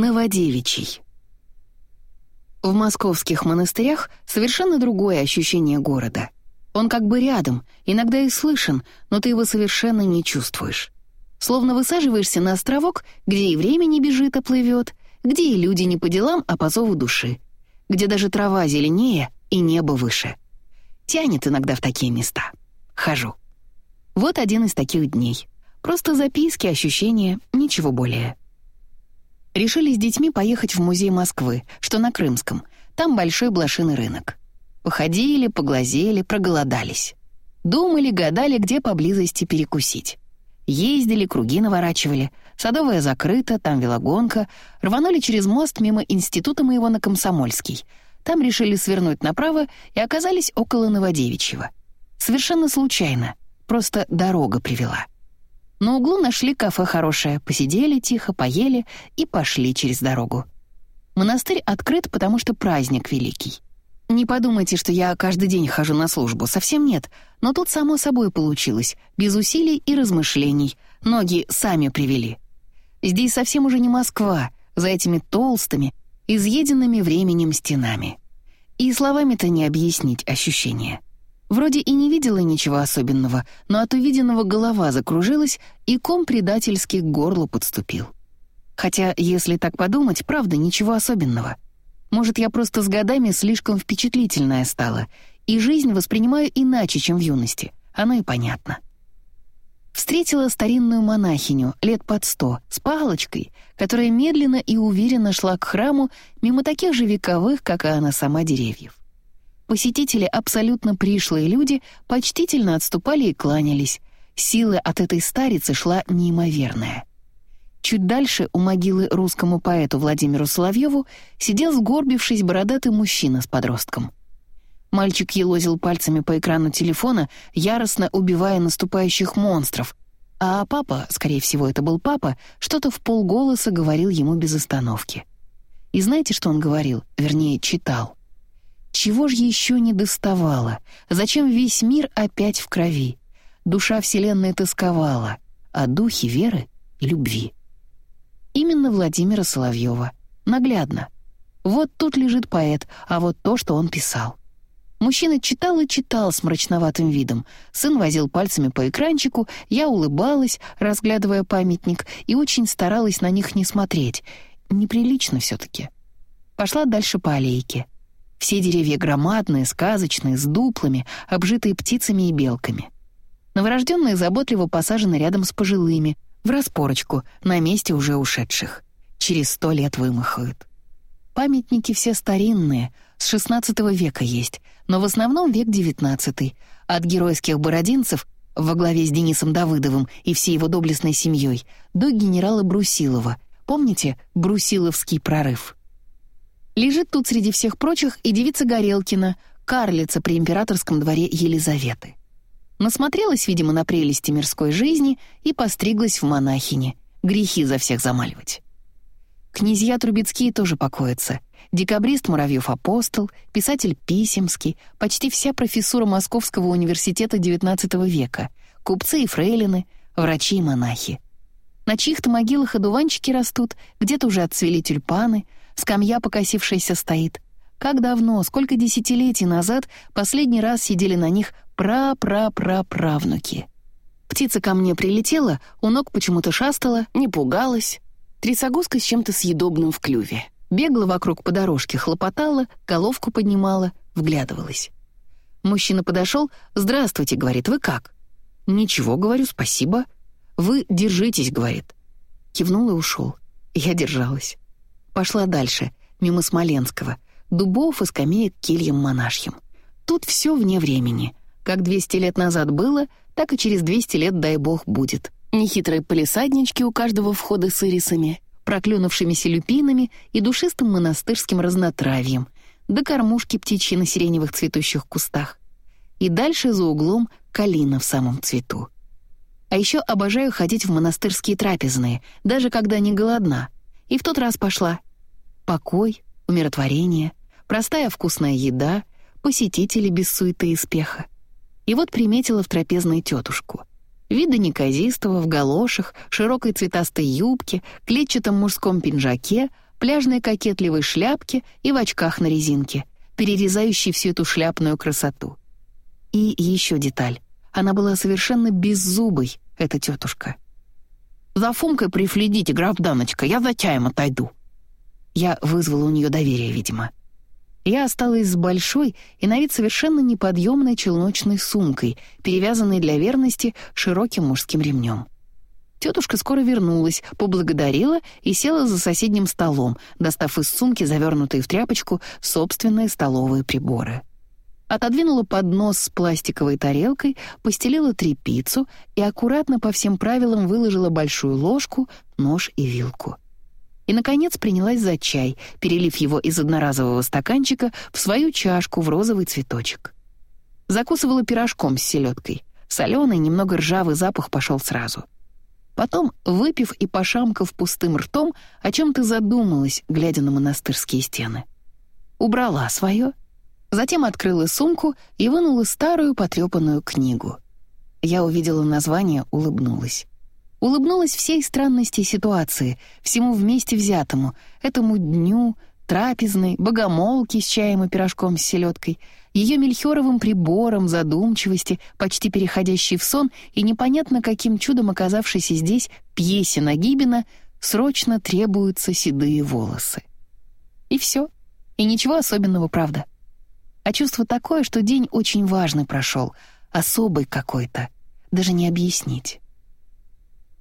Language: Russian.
Новодевичий. В московских монастырях совершенно другое ощущение города. Он как бы рядом, иногда и слышен, но ты его совершенно не чувствуешь. Словно высаживаешься на островок, где и время не бежит, а плывет, где и люди не по делам, а по зову души, где даже трава зеленее и небо выше. Тянет иногда в такие места. Хожу. Вот один из таких дней. Просто записки, ощущения, ничего более. Решили с детьми поехать в музей Москвы, что на Крымском. Там большой блошиный рынок. Походили, поглазели, проголодались. Думали, гадали, где поблизости перекусить. Ездили, круги наворачивали. Садовая закрыта, там велогонка. Рванули через мост мимо института моего на Комсомольский. Там решили свернуть направо и оказались около Новодевичьего. Совершенно случайно. Просто дорога привела. На углу нашли кафе хорошее, посидели тихо, поели и пошли через дорогу. Монастырь открыт, потому что праздник великий. Не подумайте, что я каждый день хожу на службу, совсем нет, но тут само собой получилось, без усилий и размышлений, ноги сами привели. Здесь совсем уже не Москва, за этими толстыми, изъеденными временем стенами. И словами-то не объяснить ощущения. Вроде и не видела ничего особенного, но от увиденного голова закружилась, и ком предательски к горлу подступил. Хотя, если так подумать, правда, ничего особенного. Может, я просто с годами слишком впечатлительная стала, и жизнь воспринимаю иначе, чем в юности. Оно и понятно. Встретила старинную монахиню, лет под сто, с палочкой, которая медленно и уверенно шла к храму мимо таких же вековых, как и она сама, деревьев. Посетители, абсолютно пришлые люди, почтительно отступали и кланялись. Сила от этой старицы шла неимоверная. Чуть дальше у могилы русскому поэту Владимиру Соловьеву сидел сгорбившись бородатый мужчина с подростком. Мальчик елозил пальцами по экрану телефона, яростно убивая наступающих монстров, а папа, скорее всего, это был папа, что-то в полголоса говорил ему без остановки. И знаете, что он говорил? Вернее, читал. Чего ж еще не доставало? Зачем весь мир опять в крови? Душа Вселенной тосковала, а духи веры — любви. Именно Владимира Соловьева. Наглядно. Вот тут лежит поэт, а вот то, что он писал. Мужчина читал и читал с мрачноватым видом. Сын возил пальцами по экранчику, я улыбалась, разглядывая памятник, и очень старалась на них не смотреть. Неприлично все-таки. Пошла дальше по аллейке. Все деревья громадные, сказочные, с дуплами, обжитые птицами и белками. Новорожденные заботливо посажены рядом с пожилыми, в распорочку, на месте уже ушедших. Через сто лет вымахают. Памятники все старинные, с XVI века есть, но в основном век XIX. От геройских бородинцев во главе с Денисом Давыдовым и всей его доблестной семьей до генерала Брусилова. Помните Брусиловский прорыв? Лежит тут среди всех прочих и девица Горелкина, карлица при императорском дворе Елизаветы. Насмотрелась, видимо, на прелести мирской жизни и постриглась в монахине, грехи за всех замаливать. Князья Трубецкие тоже покоятся. Декабрист Муравьев-Апостол, писатель Писемский, почти вся профессура Московского университета XIX века, купцы и фрейлины, врачи и монахи. На чьих-то могилах одуванчики растут, где-то уже отцвели тюльпаны — Скамья покосившаяся стоит. Как давно, сколько десятилетий назад последний раз сидели на них пра-пра-пра-правнуки. Птица ко мне прилетела, у ног почему-то шастала, не пугалась. Трясогузка с чем-то съедобным в клюве. Бегала вокруг по дорожке, хлопотала, головку поднимала, вглядывалась. Мужчина подошел, «Здравствуйте», — говорит, «вы как?» «Ничего», — говорю, «спасибо». «Вы держитесь», — говорит. Кивнул и ушел. Я держалась. Пошла дальше, мимо Смоленского, дубов и скамеек кельям монашьим. Тут все вне времени. Как 200 лет назад было, так и через 200 лет, дай бог, будет. Нехитрые полисаднички у каждого входа с ирисами, проклюнувшимися люпинами и душистым монастырским разнотравьем, да кормушки птичьи на сиреневых цветущих кустах. И дальше за углом калина в самом цвету. А еще обожаю ходить в монастырские трапезные, даже когда не голодна — и в тот раз пошла. Покой, умиротворение, простая вкусная еда, посетители без суеты и спеха. И вот приметила в трапезной тетушку. Вида неказистого, в галошах, широкой цветастой юбке, клетчатом мужском пинжаке, пляжной кокетливой шляпке и в очках на резинке, перерезающей всю эту шляпную красоту. И еще деталь. Она была совершенно беззубой, эта тетушка. «За Фумкой прифледите, граф Даночка, я за чаем отойду». Я вызвала у нее доверие, видимо. Я осталась с большой и на вид совершенно неподъемной челночной сумкой, перевязанной для верности широким мужским ремнем. Тетушка скоро вернулась, поблагодарила и села за соседним столом, достав из сумки, завернутые в тряпочку, собственные столовые приборы. Отодвинула поднос с пластиковой тарелкой, постелила трепицу и аккуратно по всем правилам выложила большую ложку, нож и вилку. И, наконец, принялась за чай, перелив его из одноразового стаканчика в свою чашку в розовый цветочек. Закусывала пирожком с селедкой. Соленый, немного ржавый запах пошел сразу. Потом, выпив и пошамкав пустым ртом, о чем-то задумалась, глядя на монастырские стены. Убрала свое, затем открыла сумку и вынула старую потрепанную книгу. Я увидела название, улыбнулась. Улыбнулась всей странности ситуации, всему вместе взятому, этому дню, трапезной, богомолке с чаем и пирожком с селедкой, ее мельхиоровым прибором задумчивости, почти переходящей в сон и непонятно каким чудом оказавшейся здесь пьесе Нагибина срочно требуются седые волосы. И все. И ничего особенного, правда. А чувство такое, что день очень важный прошел, особый какой-то, даже не объяснить.